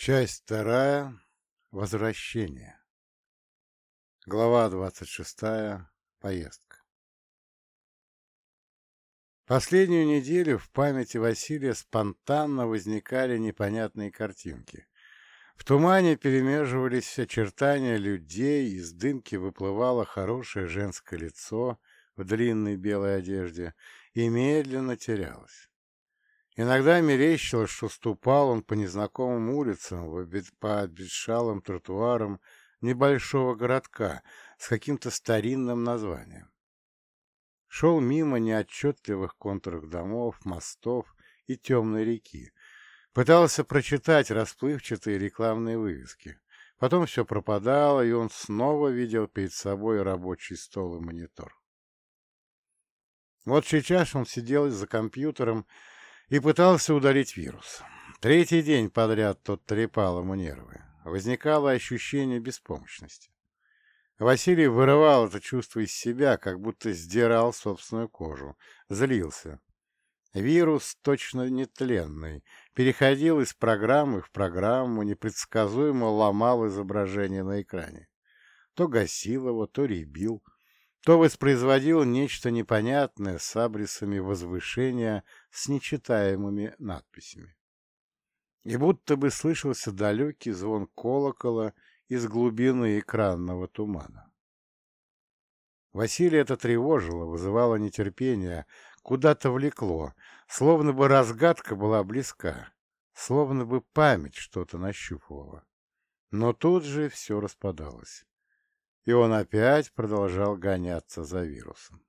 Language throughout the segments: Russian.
Часть вторая. Возвращение. Глава двадцать шестая. Поездка. Последнюю неделю в памяти Василия спонтанно возникали непонятные картинки. В тумане перемеживались очертания людей, из дымки выплывало хорошее женское лицо в длинной белой одежде и медленно терялось. Иногда мерещилось, что ступал он по незнакомым улицам, по обветшалым тротуарам небольшого городка с каким-то старинным названием. Шел мимо неотчетливых контуров домов, мостов и темной реки. Пытался прочитать расплывчатые рекламные вывески. Потом все пропадало, и он снова видел перед собой рабочий стол и монитор. Вот сейчас он сидел за компьютером и пытался удалить вирус. Третий день подряд тот трепал ему нервы. Возникало ощущение беспомощности. Василий вырывал это чувство из себя, как будто сдирал собственную кожу, злился. Вирус, точно нетленный, переходил из программы в программу, непредсказуемо ломал изображение на экране. То гасил его, то ребил, то воспроизводил нечто непонятное с абрисами возвышения с нечитаемыми надписями. И будто бы слышался далекий звон колокола из глубины экранного тумана. Василия это тревожило, вызывало нетерпение, куда-то влекло, словно бы разгадка была близка, словно бы память что-то нащупывала. Но тут же все распадалось, и он опять продолжал гоняться за вирусом.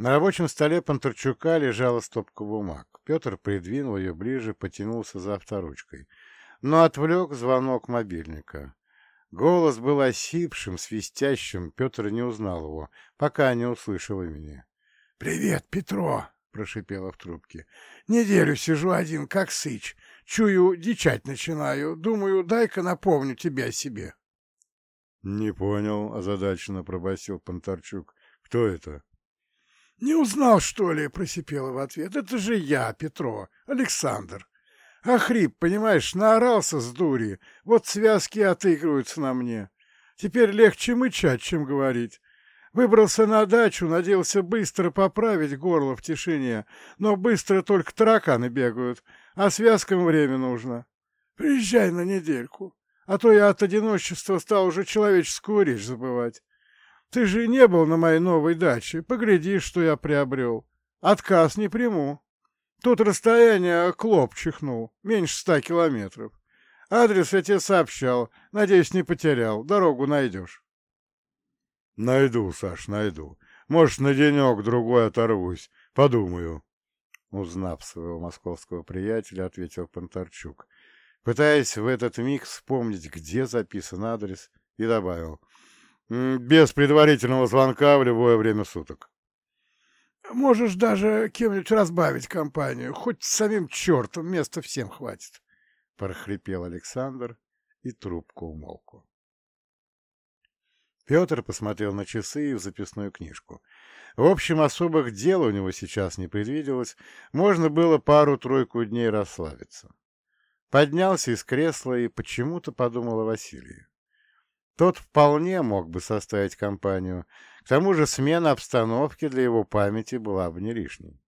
На рабочем столе Панторчука лежала стопка бумаг. Петр придвинул ее ближе, потянулся за авторучкой — но отвлек звонок мобильника. Голос был осипшим, свистящим, Петр не узнал его, пока не услышал имени. — Привет, Петро! — прошипела в трубке. — Неделю сижу один, как сыч. Чую, дичать начинаю. Думаю, дай-ка напомню тебе о себе. — Не понял, — озадаченно пробасил Понтарчук. — Кто это? — Не узнал, что ли? — просипела в ответ. — Это же я, Петро, Александр. А хрип, понимаешь, наорался с дури. Вот связки отыгрываются на мне. Теперь легче мычать, чем говорить. Выбрался на дачу, надеялся быстро поправить горло в тишине, но быстро только тараканы бегают, а связкам время нужно. Приезжай на недельку, а то я от одиночества стал уже человеческую речь забывать. Ты же не был на моей новой даче, погляди, что я приобрел. Отказ не приму. Тут расстояние клоп чихнул, меньше ста километров. Адрес я тебе сообщал, надеюсь, не потерял, дорогу найдешь. Найду, Саш, найду. Может, на денек-другой оторвусь, подумаю. Узнав своего московского приятеля, ответил Понтарчук, пытаясь в этот миг вспомнить, где записан адрес, и добавил. Без предварительного звонка в любое время суток. Можешь даже кем-нибудь разбавить компанию, хоть самим чертом, места всем хватит. Прохрипел Александр, и трубку умолкла. Петр посмотрел на часы и в записную книжку. В общем, особых дел у него сейчас не предвиделось, можно было пару-тройку дней расслабиться. Поднялся из кресла и почему-то подумал о Василии. Тот вполне мог бы составить компанию, к тому же смена обстановки для его памяти была бы не лишней.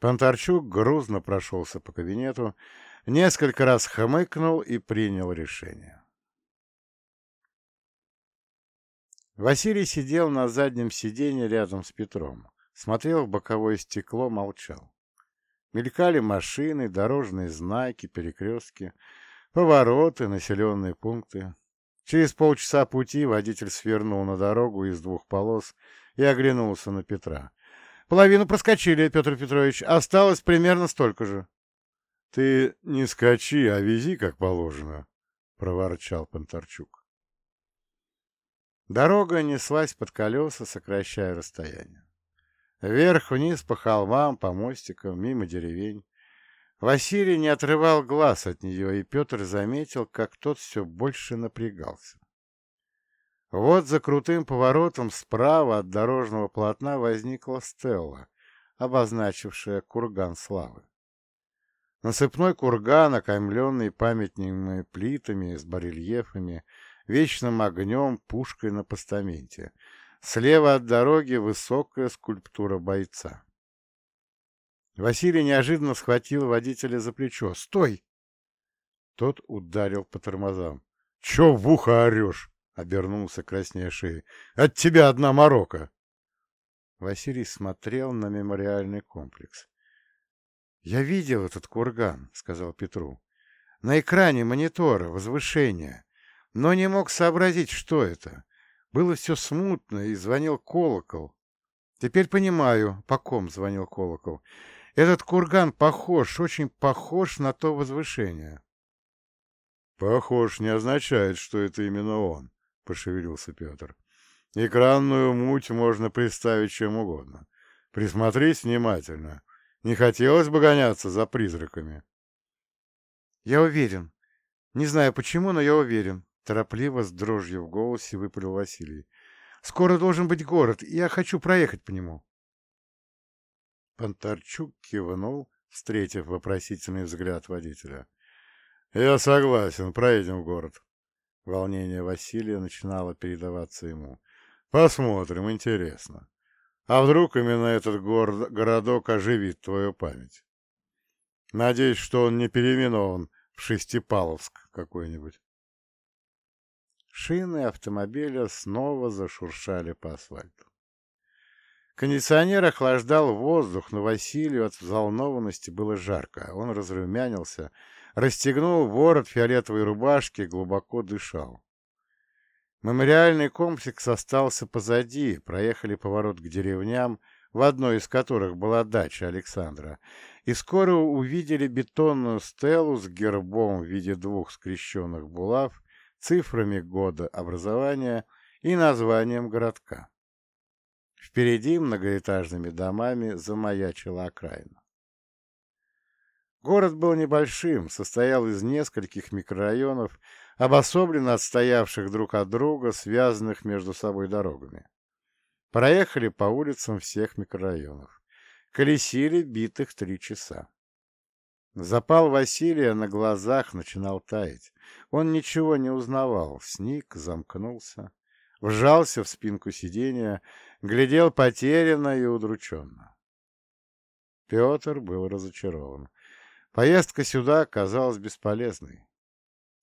Понтарчук грузно прошелся по кабинету, несколько раз хмыкнул и принял решение. Василий сидел на заднем сиденье рядом с Петром, смотрел в боковое стекло, молчал. Мелькали машины, дорожные знаки, перекрестки, повороты, населенные пункты. Через полчаса пути водитель свернул на дорогу из двух полос и оглянулся на Петра. «Половину проскочили, Петр Петрович. Осталось примерно столько же». «Ты не скачи, а вези как положено», — проворчал Понтарчук. Дорога неслась под колеса, сокращая расстояние. Вверх-вниз по холмам, по мостикам, мимо деревень. Василий не отрывал глаз от нее, и Петр заметил, как тот все больше напрягался. Вот за крутым поворотом справа от дорожного полотна возникла стелла, обозначившая курган славы. Насыпной курган, окаймленный памятными плитами с барельефами, вечным огнем, пушкой на постаменте. Слева от дороги высокая скульптура бойца. Василий неожиданно схватил водителя за плечо. «Стой!» Тот ударил по тормозам. «Чё в ухо орешь?» — обернулся краснея шеи. «От тебя одна морока!» Василий смотрел на мемориальный комплекс. «Я видел этот курган», — сказал Петру. «На экране монитора, возвышение, но не мог сообразить, что это. Было все смутно, и звонил колокол. Теперь понимаю, по ком звонил колокол. Этот курган похож, очень похож на то возвышение». «Похож не означает, что это именно он», — пошевелился Петр. «Экранную муть можно представить чем угодно. Присмотрись внимательно. Не хотелось бы гоняться за призраками». «Я уверен. Не знаю почему, но я уверен», — торопливо, с дрожью в голосе выпалил Василий. «Скоро должен быть город, и я хочу проехать по нему». Понтарчук кивнул, встретив вопросительный взгляд водителя. «Я согласен, проедем в город». Волнение Василия начинало передаваться ему. «Посмотрим, интересно. А вдруг именно этот город, городок оживит твою память? Надеюсь, что он не переименован в Шестипаловск какой-нибудь». Шины автомобиля снова зашуршали по асфальту. Кондиционер охлаждал воздух, но Василию от взволнованности было жарко. Он разрумянился, расстегнул ворот фиолетовой рубашки, глубоко дышал. Мемориальный комплекс остался позади, проехали поворот к деревням, в одной из которых была дача Александра, и скоро увидели бетонную стелу с гербом в виде двух скрещенных булав, цифрами года образования и названием городка. Впереди многоэтажными домами замаячила окраина. Город был небольшим, состоял из нескольких микрорайонов, обособленно отстоявших друг от друга, связанных между собой дорогами. Проехали по улицам всех микрорайонов. Колесили битых три часа. Запал Василия на глазах начинал таять. Он ничего не узнавал, сник, замкнулся вжался в спинку сиденья, глядел потерянно и удрученно. Петр был разочарован. Поездка сюда казалась бесполезной.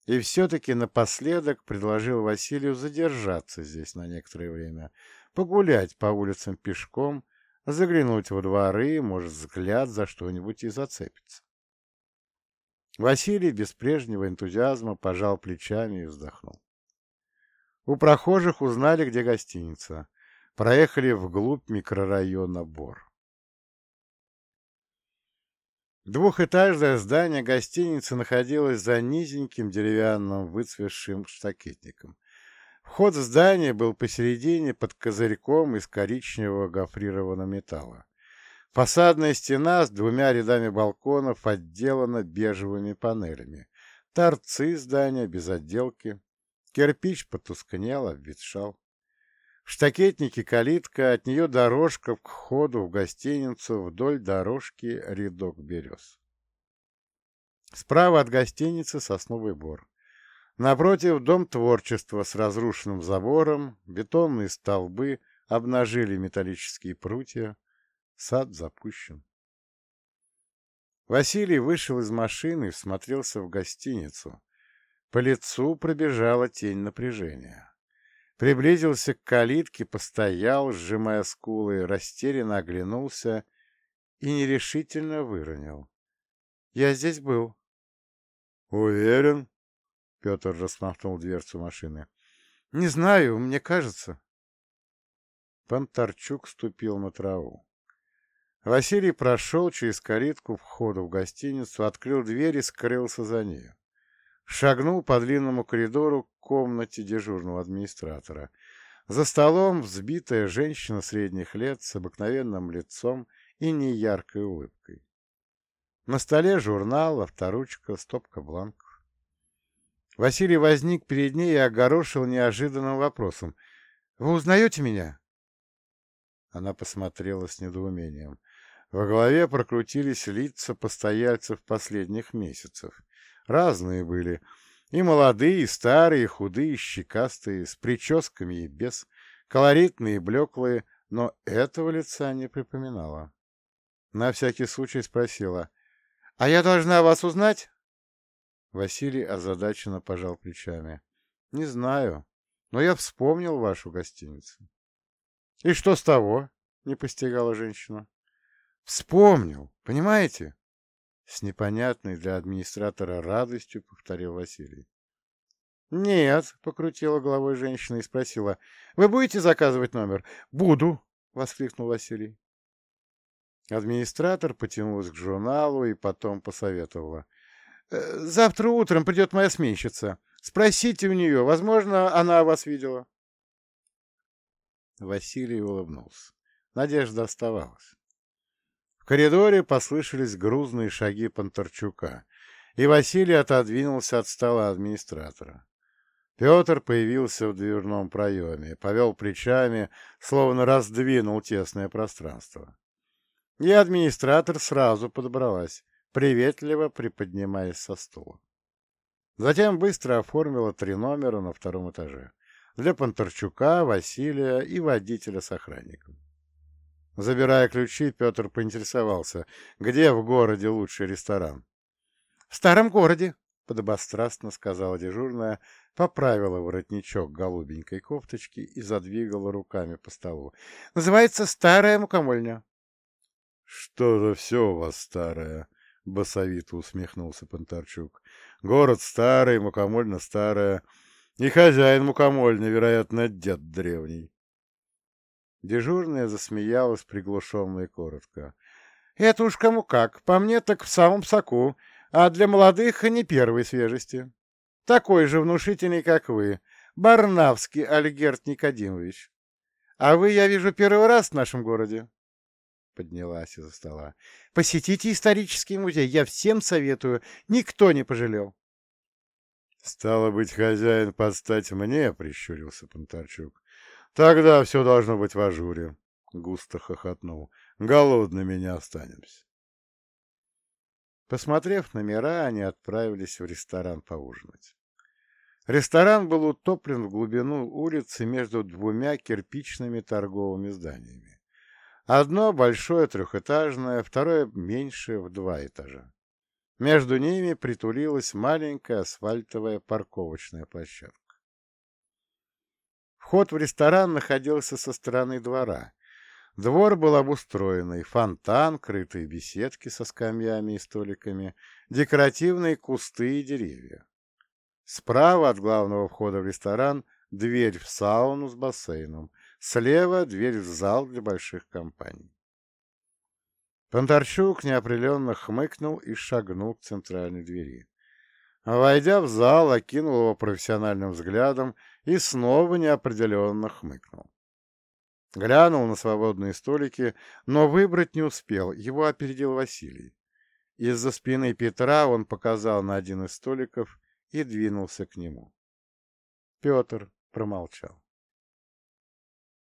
И все-таки напоследок предложил Василию задержаться здесь на некоторое время, погулять по улицам пешком, заглянуть во дворы, может, взгляд за что-нибудь и зацепится. Василий без прежнего энтузиазма пожал плечами и вздохнул. У прохожих узнали, где гостиница. Проехали вглубь микрорайона Бор. Двухэтажное здание гостиницы находилось за низеньким деревянным выцветшим штакетником. Вход в здание был посередине под козырьком из коричневого гофрированного металла. Фасадная стена с двумя рядами балконов отделана бежевыми панелями. Торцы здания без отделки, Кирпич потускнел, обветшал. В штакетнике калитка, от нее дорожка к входу в гостиницу, вдоль дорожки рядок берез. Справа от гостиницы сосновый бор. Напротив дом творчества с разрушенным забором, бетонные столбы обнажили металлические прутья, сад запущен. Василий вышел из машины и всмотрелся в гостиницу, по лицу пробежала тень напряжения. Приблизился к калитке, постоял, сжимая скулы, растерянно оглянулся и нерешительно выронил. «Я здесь был». «Уверен?» — Петр распахнул дверцу машины. «Не знаю, мне кажется». Понтарчук ступил на траву. Василий прошел через калитку входа в гостиницу, открыл дверь и скрылся за нею шагнул по длинному коридору к комнате дежурного администратора. За столом взбитая женщина средних лет с обыкновенным лицом и неяркой улыбкой. На столе журнал, авторучка, стопка бланков. Василий возник перед ней и огорошил неожиданным вопросом. «Вы узнаете меня?» Она посмотрела с недоумением. В голове прокрутились лица постояльцев последних месяцев. Разные были. И молодые, и старые, и худые, и щекастые, с прическами и без, колоритные и блеклые, но этого лица не припоминала. На всякий случай спросила. — А я должна вас узнать? Василий озадаченно пожал плечами. — Не знаю, но я вспомнил вашу гостиницу. — И что с того? — не постигала женщина. Вспомнил, понимаете? С непонятной для администратора радостью повторил Василий. «Нет», — покрутила головой женщина и спросила, — «вы будете заказывать номер?» «Буду», — воскликнул Василий. Администратор потянулась к журналу и потом посоветовала. «Э, «Завтра утром придет моя сменщица. Спросите у нее, возможно, она вас видела». Василий улыбнулся. Надежда оставалась. В коридоре послышались грузные шаги Понтарчука, и Василий отодвинулся от стола администратора. Петр появился в дверном проеме, повел плечами, словно раздвинул тесное пространство. И администратор сразу подобралась, приветливо приподнимаясь со стула. Затем быстро оформила три номера на втором этаже. Для Понтарчука, Василия и водителя с охранником. Забирая ключи, Петр поинтересовался, где в городе лучший ресторан. — В старом городе, — подобострастно сказала дежурная, поправила воротничок голубенькой кофточки и задвигала руками по столу. — Называется «Старая мукомольня». — Что-то все у вас старое, — басовито усмехнулся Понтарчук. — Город старый, мукомольня старая, и хозяин мукомольни, вероятно, дед древний. Дежурная засмеялась приглушенно и коротко. — Это уж кому как, по мне так в самом соку, а для молодых не первой свежести. Такой же внушительный, как вы, Барнавский Альгерт Никодимович. А вы, я вижу, первый раз в нашем городе. Поднялась из-за стола. Посетите исторический музей, я всем советую, никто не пожалел. Стало быть, хозяин подстать мне, прищурился Понтарчук. Тогда все должно быть в ажуре, — густо хохотнул. Голодными не останемся. Посмотрев номера, они отправились в ресторан поужинать. Ресторан был утоплен в глубину улицы между двумя кирпичными торговыми зданиями. Одно большое трехэтажное, второе меньшее в два этажа. Между ними притулилась маленькая асфальтовая парковочная площадка. Вход в ресторан находился со стороны двора. Двор был обустроенный, фонтан, крытые беседки со скамьями и столиками, декоративные кусты и деревья. Справа от главного входа в ресторан дверь в сауну с бассейном, слева дверь в зал для больших компаний. Понтарчук неопределенно хмыкнул и шагнул к центральной двери. Войдя в зал, окинул его профессиональным взглядом и снова неопределенно хмыкнул. Глянул на свободные столики, но выбрать не успел, его опередил Василий. Из-за спины Петра он показал на один из столиков и двинулся к нему. Петр промолчал.